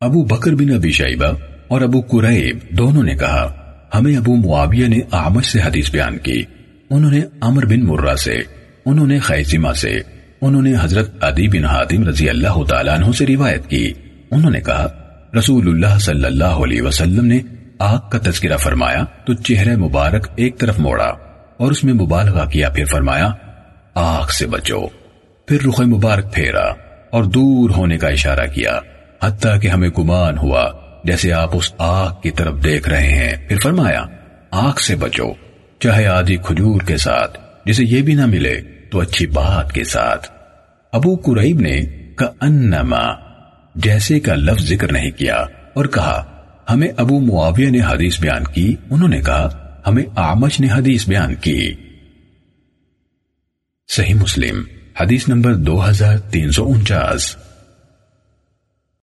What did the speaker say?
ابو بکر بن ابی شیبہ اور ابو قریب دونوں نے کہا، ہمیں ابو معاویہ نے آمش سے حدیث بیان کی۔ انہوں نے عمر بن مرہ سے، انہوں نے خیزمہ سے، انہوں نے حضرت عدی بن حاتم رضی اللہ تعالیٰ عنہ سے روایت کی۔ انہوں نے کہا، رسول اللہ صلی اللہ علیہ وسلم نے آگ کا تذکرہ فرمایا تو چہرہ مبارک ایک طرف موڑا اور اس میں مبالغہ کیا، پھر فرمایا، آگ سے بچو۔ پھر رخ مبارک پھیرا اور دور ہونے کا اشارہ کیا۔ حتیٰ کہ ہمیں گمان ہوا، جیسے آپ اس آگ کی طرف دیکھ رہے ہیں۔ پھر فرمایا، آگ سے بچو، چاہے آدھی کھجور کے ساتھ، جسے یہ بھی نہ ملے تو اچھی بات کے ساتھ۔ ابو قریب نے انما جیسے کا لفظ ذکر نہیں کیا اور کہا، ہمیں ابو معاویہ نے حدیث بیان کی، انہوں نے کہا، ہمیں آمش نے حدیث بیان کی۔ صحیح مسلم، حدیث نمبر دو ہزار تین سو انچاس۔